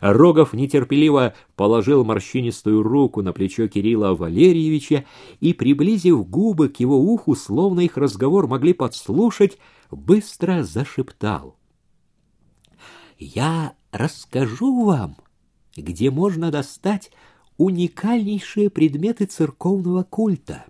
Рогов нетерпеливо положил морщинистую руку на плечо Кирилла Валерьевича и, приблизив губы к его уху, словно их разговор могли подслушать, быстро зашептал. «Я расскажу вам, где можно достать уникальнейшие предметы церковного культа»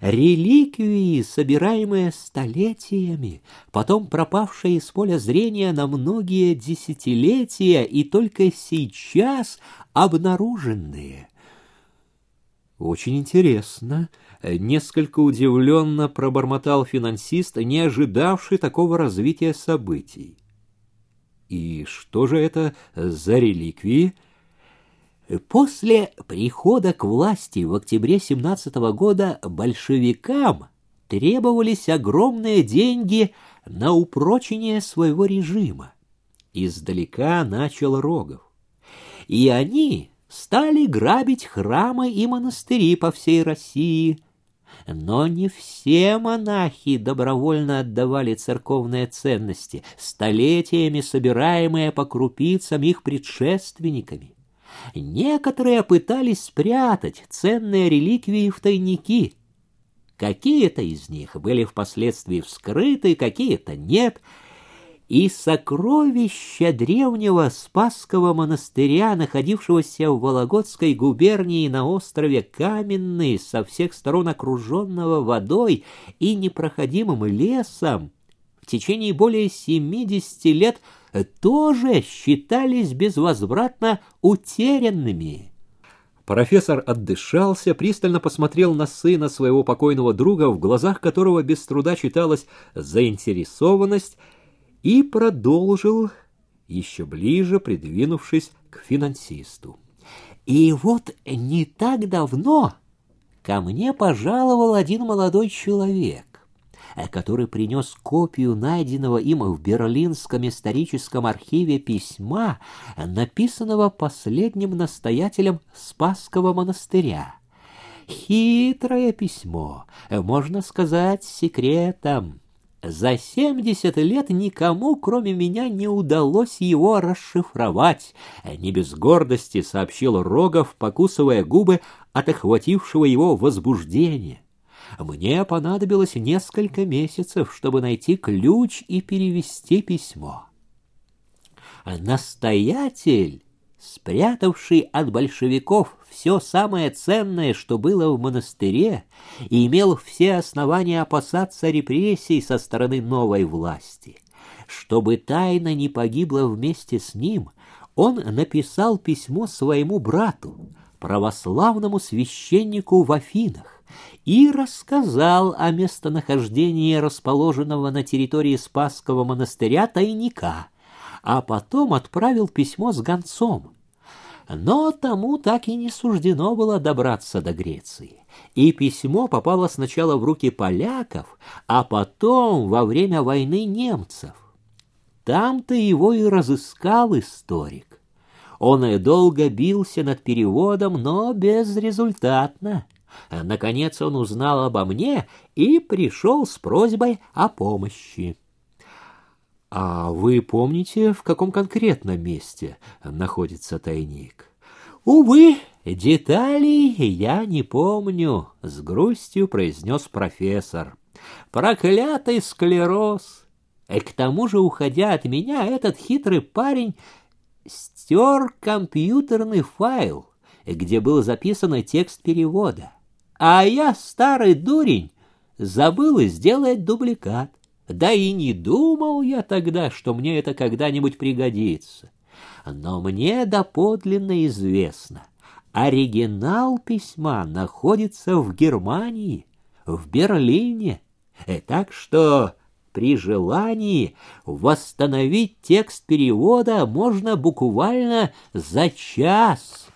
реликвии, собираемые столетиями, потом пропавшие из поля зрения на многие десятилетия и только сейчас обнаруженные. Очень интересно. Несколько удивленно пробормотал финансист, не ожидавший такого развития событий. И что же это за реликвии? После прихода к власти в октябре 17 года большевикам требовались огромные деньги на упрочение своего режима. Издалека начал Рогов. И они стали грабить храмы и монастыри по всей России. Но не все монахи добровольно отдавали церковные ценности, столетиями собираемые по крупицам их предшественниками. Некоторые пытались спрятать ценные реликвии в тайники. Какие-то из них были впоследствии вскрыты, какие-то нет. И сокровища древнего Спасского монастыря, находившегося в Вологодской губернии на острове Каменный, со всех сторон окруженного водой и непроходимым лесом, течение более семидесяти лет – тоже считались безвозвратно утерянными. Профессор отдышался, пристально посмотрел на сына своего покойного друга, в глазах которого без труда читалась заинтересованность, и продолжил, еще ближе придвинувшись к финансисту. И вот не так давно ко мне пожаловал один молодой человек. Э, который принес копию найденного им в Берлинском историческом архиве письма, написанного последним настоятелем Спасского монастыря. Хитрое письмо, можно сказать, секретом. За семьдесят лет никому, кроме меня, не удалось его расшифровать. Не без гордости сообщил Рогов, покусывая губы от охватившего его возбуждения. Мне понадобилось несколько месяцев, чтобы найти ключ и перевести письмо. Настоятель, спрятавший от большевиков все самое ценное, что было в монастыре, и имел все основания опасаться репрессий со стороны новой власти. Чтобы тайна не погибла вместе с ним, он написал письмо своему брату, православному священнику в Афинах и рассказал о местонахождении расположенного на территории Спасского монастыря тайника, а потом отправил письмо с гонцом. Но тому так и не суждено было добраться до Греции, и письмо попало сначала в руки поляков, а потом во время войны немцев. Там-то его и разыскал историк. Он и долго бился над переводом, но безрезультатно. Наконец он узнал обо мне и пришел с просьбой о помощи. А вы помните, в каком конкретном месте находится тайник? Увы, деталей я не помню, с грустью произнес профессор. Проклятый склероз! И к тому же, уходя от меня, этот хитрый парень стер компьютерный файл, где был записан текст перевода. А я, старый дурень, забыл сделать дубликат. Да и не думал я тогда, что мне это когда-нибудь пригодится. Но мне доподлинно известно, оригинал письма находится в Германии, в Берлине. И э, так что при желании восстановить текст перевода можно буквально за час.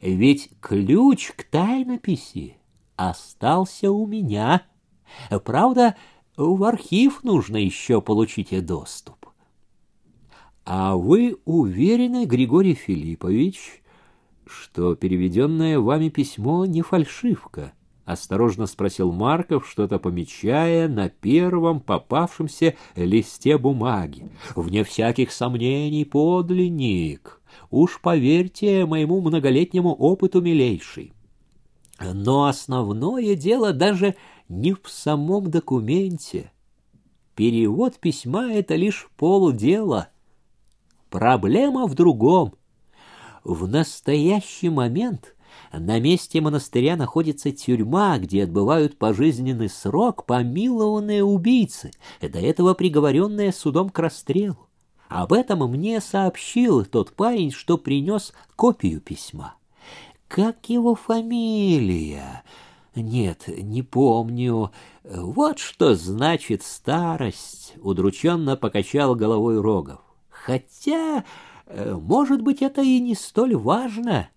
Ведь ключ к тайнописи остался у меня. Правда, в архив нужно еще получить доступ. А вы уверены, Григорий Филиппович, что переведенное вами письмо не фальшивка? Осторожно спросил Марков, что-то помечая на первом попавшемся листе бумаги. Вне всяких сомнений подлинник. Уж поверьте моему многолетнему опыту, милейший. Но основное дело даже не в самом документе. Перевод письма — это лишь полдела. Проблема в другом. В настоящий момент на месте монастыря находится тюрьма, где отбывают пожизненный срок помилованные убийцы, до этого приговоренные судом к расстрелу. Об этом мне сообщил тот парень, что принес копию письма. Как его фамилия? Нет, не помню. Вот что значит старость, удрученно покачал головой Рогов. Хотя, э, может быть, это и не столь важно.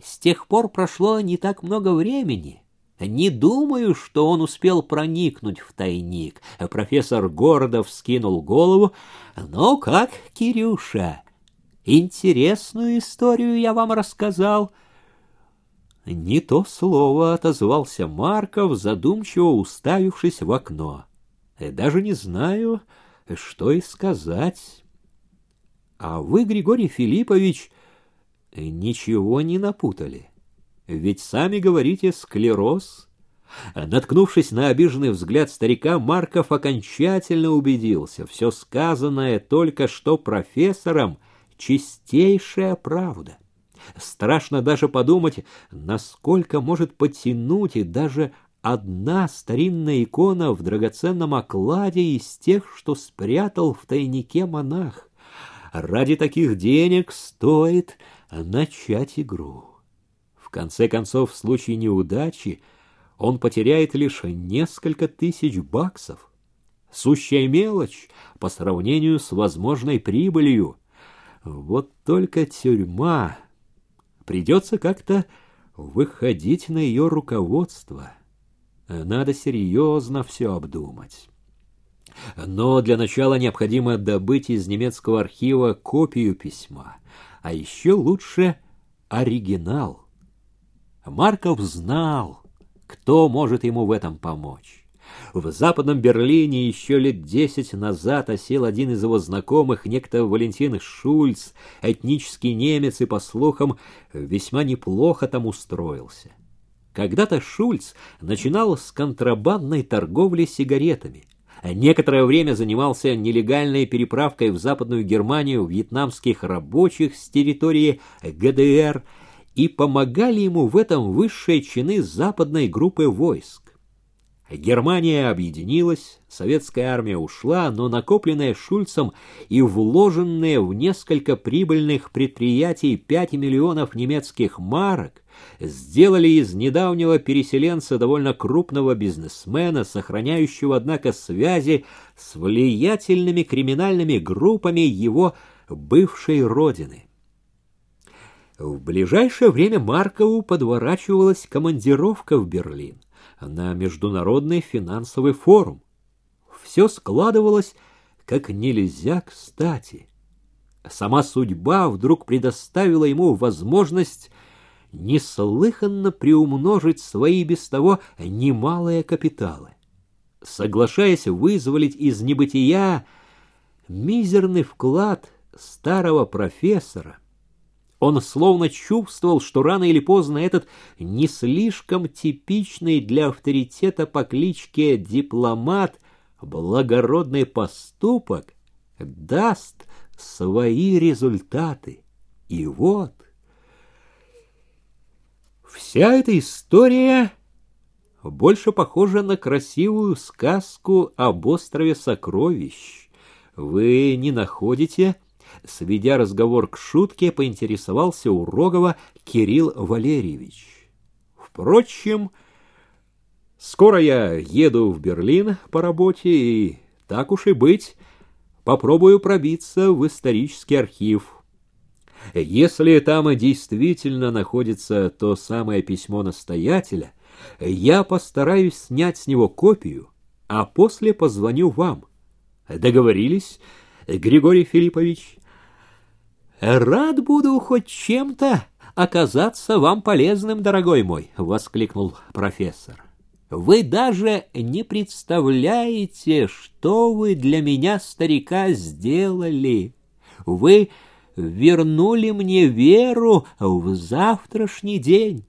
С тех пор прошло не так много времени. Не думаю, что он успел проникнуть в тайник. Профессор Городов скинул голову. Ну как, Кирюша, интересную историю я вам рассказал. Не то слово отозвался Марков, задумчиво уставившись в окно. Даже не знаю, что и сказать. А вы, Григорий Филиппович, ничего не напутали. Ведь сами говорите «склероз». Наткнувшись на обиженный взгляд старика, Марков окончательно убедился. Все сказанное только что профессором — чистейшая правда. Страшно даже подумать, насколько может потянуть и даже одна старинная икона в драгоценном окладе из тех, что спрятал в тайнике монах. Ради таких денег стоит начать игру. В конце концов, в случае неудачи он потеряет лишь несколько тысяч баксов. Сущая мелочь по сравнению с возможной прибылью. Вот только тюрьма. Придется как-то выходить на ее руководство. Надо серьезно все обдумать. Но для начала необходимо добыть из немецкого архива копию письма, а еще лучше оригинал. Марков знал, кто может ему в этом помочь. В западном Берлине еще лет десять назад осел один из его знакомых, некто Валентин Шульц, этнический немец и, по слухам, весьма неплохо там устроился. Когда-то Шульц начинал с контрабандной торговли сигаретами – Некоторое время занимался нелегальной переправкой в Западную Германию вьетнамских рабочих с территории ГДР и помогали ему в этом высшие чины западной группы войск. Германия объединилась, советская армия ушла, но накопленные Шульцем и вложенные в несколько прибыльных предприятий 5 миллионов немецких марок сделали из недавнего переселенца довольно крупного бизнесмена, сохраняющего, однако, связи с влиятельными криминальными группами его бывшей родины. В ближайшее время Маркову подворачивалась командировка в Берлин на Международный финансовый форум. Все складывалось как нельзя кстати. Сама судьба вдруг предоставила ему возможность неслыханно приумножить свои без того немалые капиталы. Соглашаясь вызволить из небытия мизерный вклад старого профессора, он словно чувствовал, что рано или поздно этот не слишком типичный для авторитета по кличке дипломат благородный поступок даст свои результаты. И вот вся эта история больше похожа на красивую сказку об острове сокровищ. Вы не находите? Сведя разговор к шутке, поинтересовался у Рогова Кирилл Валерьевич. Впрочем, скоро я еду в Берлин по работе, и, так уж и быть, попробую пробиться в исторический архив. Если там действительно находится то самое письмо настоятеля, я постараюсь снять с него копию, а после позвоню вам. Договорились, Григорий Филиппович? «Рад буду хоть чем-то оказаться вам полезным, дорогой мой!» — воскликнул профессор. «Вы даже не представляете, что вы для меня, старика, сделали. Вы вернули мне веру в завтрашний день.